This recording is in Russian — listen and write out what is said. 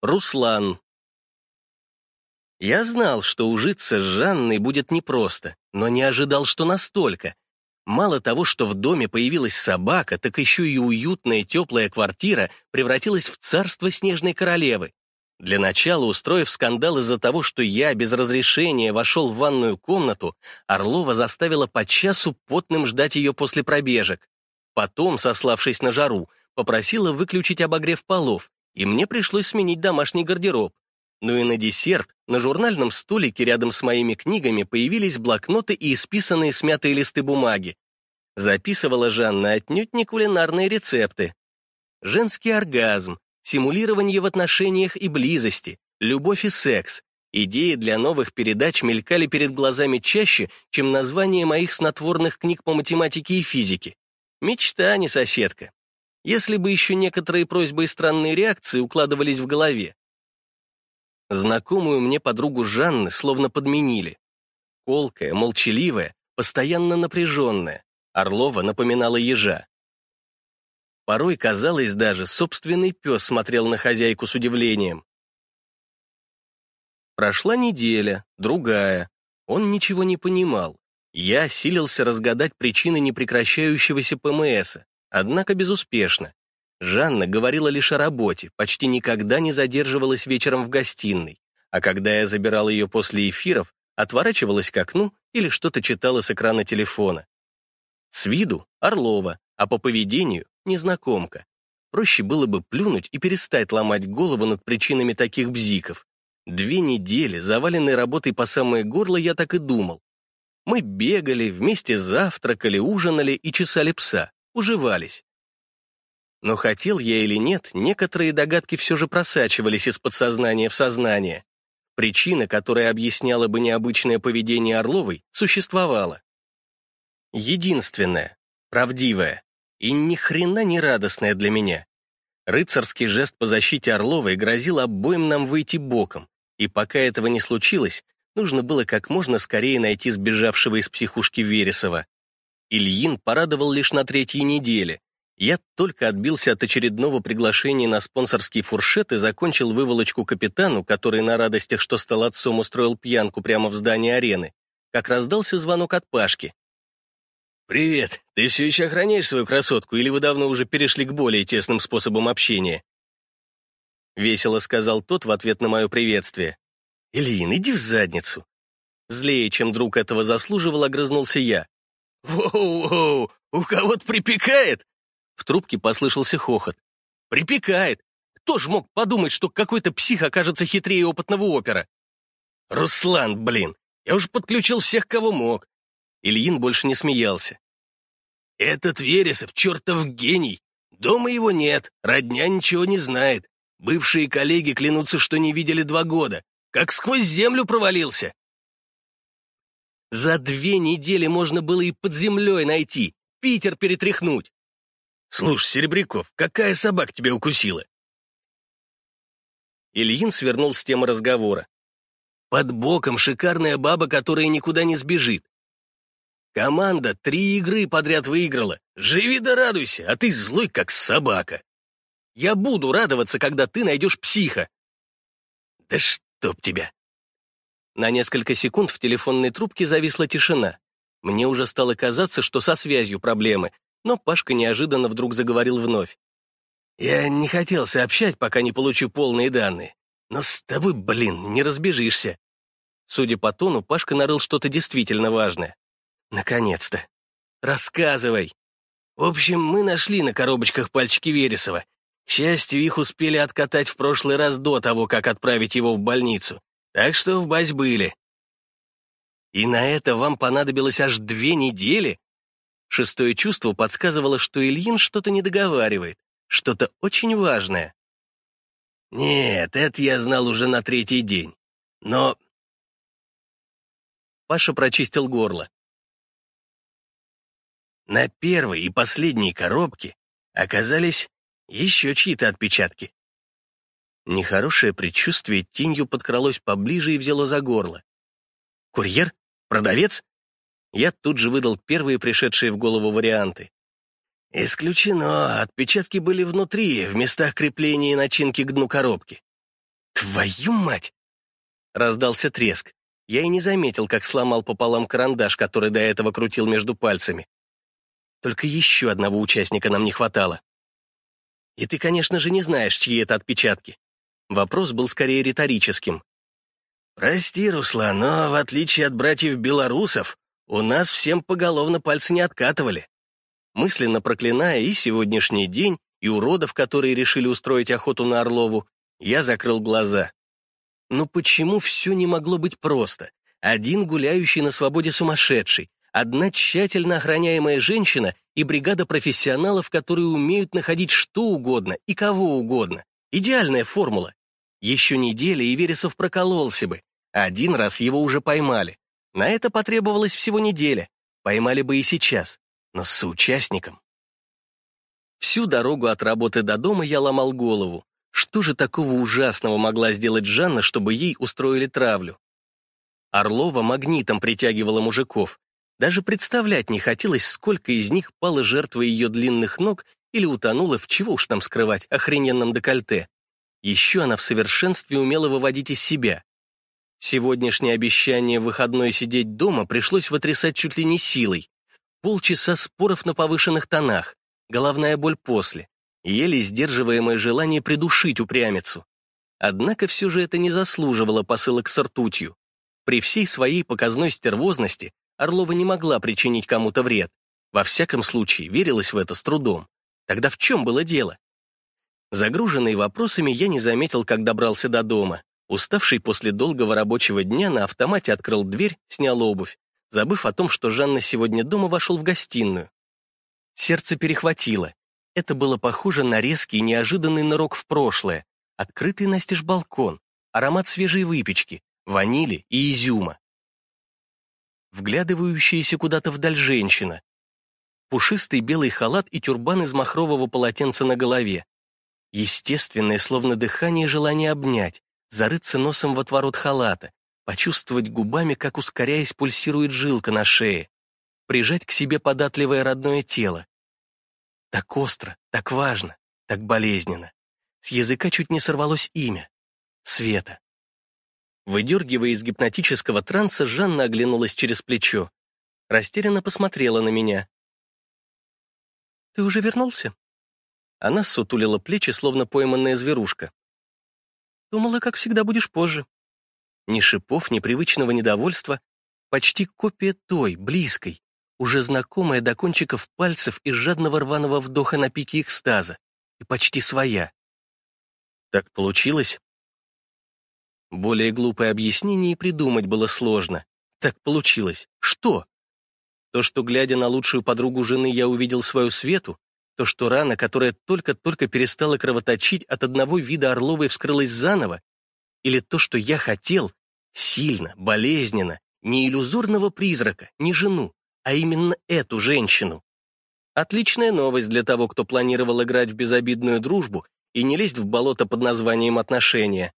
Руслан. Я знал, что ужиться с Жанной будет непросто, но не ожидал, что настолько. Мало того, что в доме появилась собака, так еще и уютная теплая квартира превратилась в царство снежной королевы. Для начала, устроив скандал из-за того, что я без разрешения вошел в ванную комнату, Орлова заставила по часу потным ждать ее после пробежек. Потом, сославшись на жару, попросила выключить обогрев полов, и мне пришлось сменить домашний гардероб. Ну и на десерт на журнальном столике рядом с моими книгами появились блокноты и исписанные смятые листы бумаги. Записывала Жанна отнюдь не кулинарные рецепты. Женский оргазм, симулирование в отношениях и близости, любовь и секс. Идеи для новых передач мелькали перед глазами чаще, чем название моих снотворных книг по математике и физике. Мечта, не соседка если бы еще некоторые просьбы и странные реакции укладывались в голове. Знакомую мне подругу Жанны словно подменили. Колкая, молчаливая, постоянно напряженная. Орлова напоминала ежа. Порой, казалось даже, собственный пес смотрел на хозяйку с удивлением. Прошла неделя, другая. Он ничего не понимал. Я силился разгадать причины непрекращающегося ПМСа. Однако безуспешно. Жанна говорила лишь о работе, почти никогда не задерживалась вечером в гостиной, а когда я забирал ее после эфиров, отворачивалась к окну или что-то читала с экрана телефона. С виду — Орлова, а по поведению — незнакомка. Проще было бы плюнуть и перестать ломать голову над причинами таких бзиков. Две недели, заваленной работой по самое горло, я так и думал. Мы бегали, вместе завтракали, ужинали и чесали пса уживались. Но хотел я или нет, некоторые догадки все же просачивались из подсознания в сознание. Причина, которая объясняла бы необычное поведение Орловой, существовала. Единственная, правдивая и ни хрена не радостная для меня. Рыцарский жест по защите Орловой грозил обоим нам выйти боком, и пока этого не случилось, нужно было как можно скорее найти сбежавшего из психушки Вересова. Ильин порадовал лишь на третьей неделе. Я только отбился от очередного приглашения на спонсорский фуршет и закончил выволочку капитану, который на радостях, что стал отцом, устроил пьянку прямо в здании арены, как раздался звонок от Пашки. «Привет, ты все еще охраняешь свою красотку, или вы давно уже перешли к более тесным способам общения?» Весело сказал тот в ответ на мое приветствие. «Ильин, иди в задницу!» Злее, чем друг этого заслуживал, огрызнулся я. «Воу-воу, у кого-то припекает?» В трубке послышался хохот. «Припекает! Кто ж мог подумать, что какой-то псих окажется хитрее опытного опера?» «Руслан, блин, я уже подключил всех, кого мог». Ильин больше не смеялся. «Этот Вересов чертов гений. Дома его нет, родня ничего не знает. Бывшие коллеги клянутся, что не видели два года. Как сквозь землю провалился. За две недели можно было и под землей найти, Питер перетряхнуть. Слушай, Серебряков, какая собака тебя укусила? Ильин свернул с темы разговора. Под боком шикарная баба, которая никуда не сбежит. Команда три игры подряд выиграла. Живи да радуйся, а ты злой, как собака. Я буду радоваться, когда ты найдешь психа. Да чтоб тебя! На несколько секунд в телефонной трубке зависла тишина. Мне уже стало казаться, что со связью проблемы, но Пашка неожиданно вдруг заговорил вновь. «Я не хотел сообщать, пока не получу полные данные. Но с тобой, блин, не разбежишься». Судя по тону, Пашка нарыл что-то действительно важное. «Наконец-то! Рассказывай!» В общем, мы нашли на коробочках пальчики Вересова. К счастью, их успели откатать в прошлый раз до того, как отправить его в больницу. Так что в базь были. И на это вам понадобилось аж две недели? Шестое чувство подсказывало, что Ильин что-то не договаривает, что-то очень важное. Нет, это я знал уже на третий день. Но... Паша прочистил горло. На первой и последней коробке оказались еще чьи-то отпечатки. Нехорошее предчувствие тенью подкралось поближе и взяло за горло. «Курьер? Продавец?» Я тут же выдал первые пришедшие в голову варианты. «Исключено. Отпечатки были внутри, в местах крепления и начинки к дну коробки. «Твою мать!» Раздался треск. Я и не заметил, как сломал пополам карандаш, который до этого крутил между пальцами. Только еще одного участника нам не хватало. И ты, конечно же, не знаешь, чьи это отпечатки. Вопрос был скорее риторическим. «Прости, Руслан, но в отличие от братьев-белорусов, у нас всем поголовно пальцы не откатывали». Мысленно проклиная и сегодняшний день, и уродов, которые решили устроить охоту на Орлову, я закрыл глаза. Но почему все не могло быть просто? Один гуляющий на свободе сумасшедший, одна тщательно охраняемая женщина и бригада профессионалов, которые умеют находить что угодно и кого угодно. Идеальная формула. Еще неделя, и Вересов прокололся бы. Один раз его уже поймали. На это потребовалось всего неделя. Поймали бы и сейчас, но с соучастником. Всю дорогу от работы до дома я ломал голову. Что же такого ужасного могла сделать Жанна, чтобы ей устроили травлю? Орлова магнитом притягивала мужиков. Даже представлять не хотелось, сколько из них пало жертвой ее длинных ног или утонуло в чего уж там скрывать, охрененном декольте. Еще она в совершенстве умела выводить из себя. Сегодняшнее обещание выходной сидеть дома пришлось вытрясать чуть ли не силой. Полчаса споров на повышенных тонах, головная боль после, еле сдерживаемое желание придушить упрямицу. Однако все же это не заслуживало посылок с ртутью. При всей своей показной стервозности Орлова не могла причинить кому-то вред. Во всяком случае, верилась в это с трудом. Тогда в чем было дело? Загруженный вопросами, я не заметил, как добрался до дома. Уставший после долгого рабочего дня на автомате открыл дверь, снял обувь, забыв о том, что Жанна сегодня дома вошел в гостиную. Сердце перехватило. Это было похоже на резкий, неожиданный нырок в прошлое. Открытый настежь балкон, аромат свежей выпечки, ванили и изюма. Вглядывающаяся куда-то вдаль женщина. Пушистый белый халат и тюрбан из махрового полотенца на голове. Естественное, словно дыхание, желание обнять, зарыться носом в отворот халата, почувствовать губами, как ускоряясь пульсирует жилка на шее, прижать к себе податливое родное тело, так остро, так важно, так болезненно. С языка чуть не сорвалось имя. Света. Выдергивая из гипнотического транса, Жанна оглянулась через плечо. Растерянно посмотрела на меня. «Ты уже вернулся?» Она сутулила плечи, словно пойманная зверушка. «Думала, как всегда, будешь позже». Ни шипов, ни привычного недовольства, почти копия той, близкой, уже знакомая до кончиков пальцев и жадного рваного вдоха на пике экстаза, и почти своя. Так получилось? Более глупое объяснение и придумать было сложно. Так получилось. Что? То, что, глядя на лучшую подругу жены, я увидел свою Свету, то, что рана, которая только-только перестала кровоточить, от одного вида Орловой вскрылась заново, или то, что я хотел, сильно, болезненно, не иллюзорного призрака, не жену, а именно эту женщину. Отличная новость для того, кто планировал играть в безобидную дружбу и не лезть в болото под названием отношения.